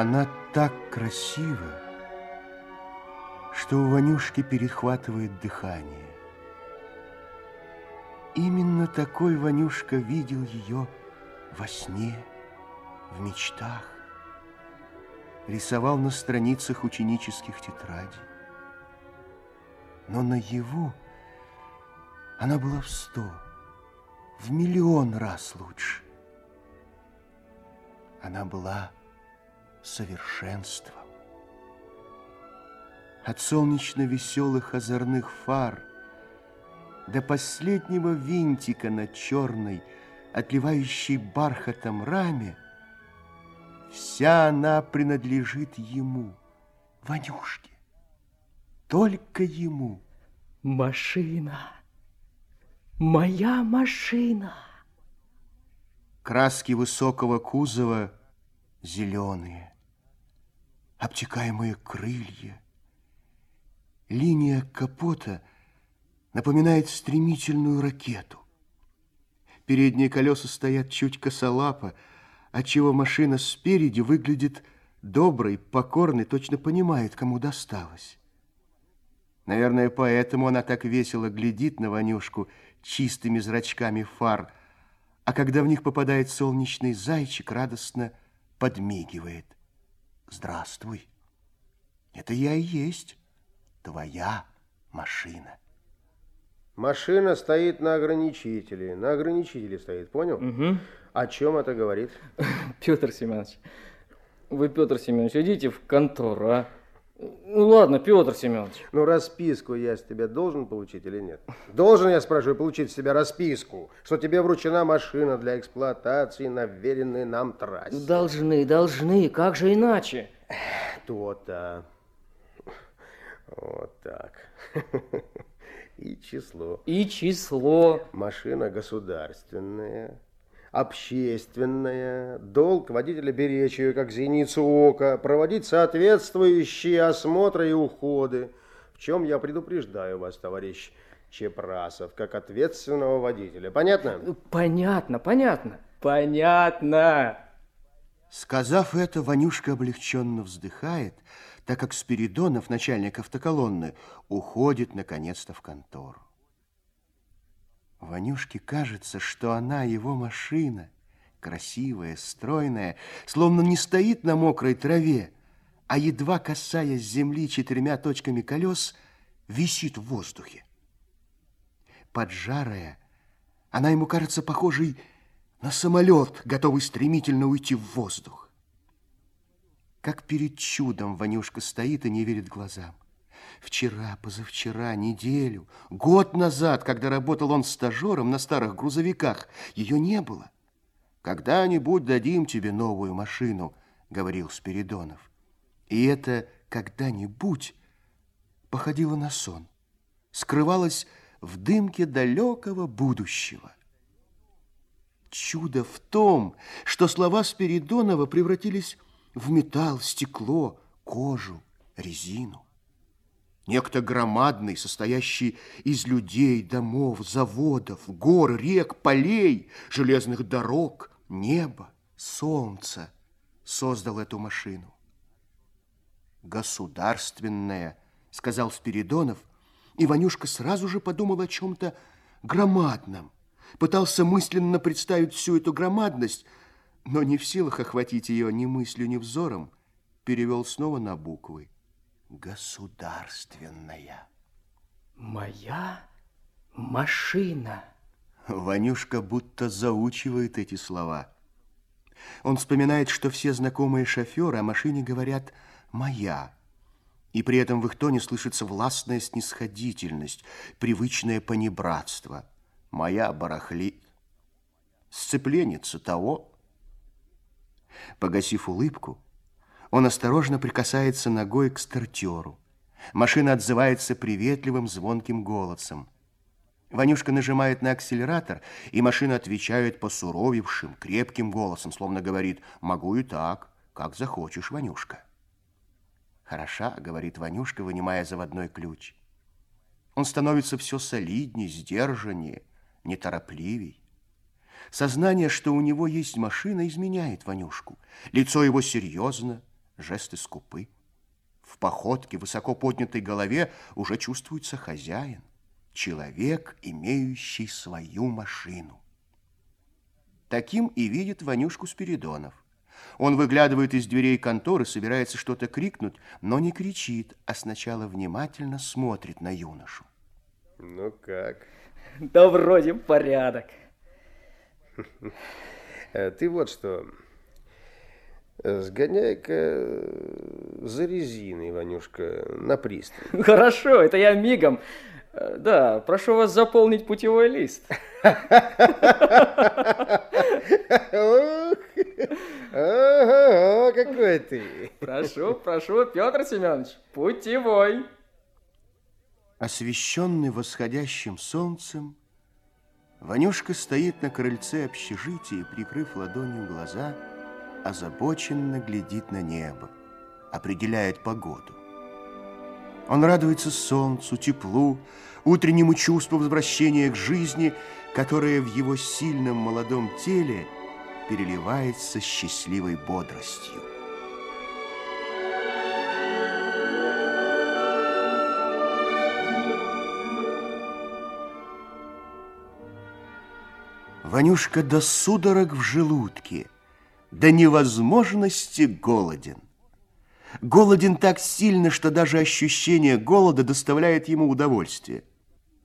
Она так красива, что у Ванюшки перехватывает дыхание. Именно такой Ванюшка видел ее во сне, в мечтах. Рисовал на страницах ученических тетрадей. Но наяву она была в сто, в миллион раз лучше. Она была совершенством. От солнечно-веселых озорных фар до последнего винтика на черной, отливающей бархатом раме, вся она принадлежит ему, Ванюшке, только ему. Машина, моя машина. Краски высокого кузова зеленые, обтекаемые крылья. Линия капота напоминает стремительную ракету. Передние колеса стоят чуть косолапо, отчего машина спереди выглядит доброй, покорной, точно понимает, кому досталось. Наверное, поэтому она так весело глядит на Ванюшку чистыми зрачками фар, а когда в них попадает солнечный зайчик, радостно подмигивает. Здравствуй. Это я и есть твоя машина. Машина стоит на ограничителе. На ограничителе стоит, понял? Угу. О чем это говорит? Петр Семенович, вы, Петр Семенович, идите в контору, а? Ну ладно, Петр Семенович. Ну расписку я с тебя должен получить или нет? Должен, я спрашиваю, получить с тебя расписку, что тебе вручена машина для эксплуатации на вверенной нам трассе. Должны, должны, как же иначе? То-то. Вот так. И число. И число. Машина государственная общественная, долг водителя беречь ее, как зеницу ока, проводить соответствующие осмотры и уходы, в чем я предупреждаю вас, товарищ Чепрасов, как ответственного водителя. Понятно? Понятно, понятно, понятно. Сказав это, Ванюшка облегченно вздыхает, так как Спиридонов, начальник автоколонны, уходит наконец-то в контору. Ванюшке кажется, что она его машина, красивая, стройная, словно не стоит на мокрой траве, а едва касаясь земли четырьмя точками колес, висит в воздухе. Поджарая, она ему кажется похожей на самолет, готовый стремительно уйти в воздух. Как перед чудом Ванюшка стоит и не верит глазам. Вчера, позавчера, неделю, год назад, когда работал он стажером на старых грузовиках, ее не было. «Когда-нибудь дадим тебе новую машину», — говорил Спиридонов. И это «когда-нибудь» походило на сон, скрывалось в дымке далекого будущего. Чудо в том, что слова Спиридонова превратились в металл, стекло, кожу, резину. Некто громадный, состоящий из людей, домов, заводов, гор, рек, полей, железных дорог, неба, солнца, создал эту машину. «Государственная», — сказал Спиридонов, и Ванюшка сразу же подумал о чем-то громадном. Пытался мысленно представить всю эту громадность, но не в силах охватить ее ни мыслью, ни взором, перевел снова на буквы государственная. Моя машина. Ванюшка будто заучивает эти слова. Он вспоминает, что все знакомые шоферы о машине говорят «моя», и при этом в их тоне слышится властная снисходительность, привычное понебратство. «Моя барахли...» «Сцепленница того...» Погасив улыбку, он осторожно прикасается ногой к стартеру. Машина отзывается приветливым звонким голосом. Ванюшка нажимает на акселератор, и машина отвечает посуровевшим, крепким голосом, словно говорит «Могу и так, как захочешь, Ванюшка». «Хороша», — говорит Ванюшка, вынимая заводной ключ. Он становится все солиднее, сдержаннее, неторопливей. Сознание, что у него есть машина, изменяет Ванюшку. Лицо его серьезно, жесты скупы. В походке, высоко поднятой голове уже чувствуется хозяин, человек, имеющий свою машину. Таким и видит Ванюшку Спиридонов. Он выглядывает из дверей конторы, собирается что-то крикнуть, но не кричит, а сначала внимательно смотрит на юношу. Ну как? Да вроде порядок. Э, ты вот что, сгоняй-ка за резиной, Ванюшка, на пристань. Хорошо, это я мигом. Э, Да, прошу вас заполнить путевой лист. Какой ты. Прошу, прошу, Петр Семенович, путевой. Освещенный восходящим солнцем, Ванюшка стоит на крыльце общежития, прикрыв ладонью глаза, озабоченно глядит на небо, определяет погоду. Он радуется солнцу, теплу, утреннему чувству возвращения к жизни, которое в его сильном молодом теле переливается счастливой бодростью. Ванюшка до судорог в желудке, до невозможности голоден. Голоден так сильно, что даже ощущение голода доставляет ему удовольствие.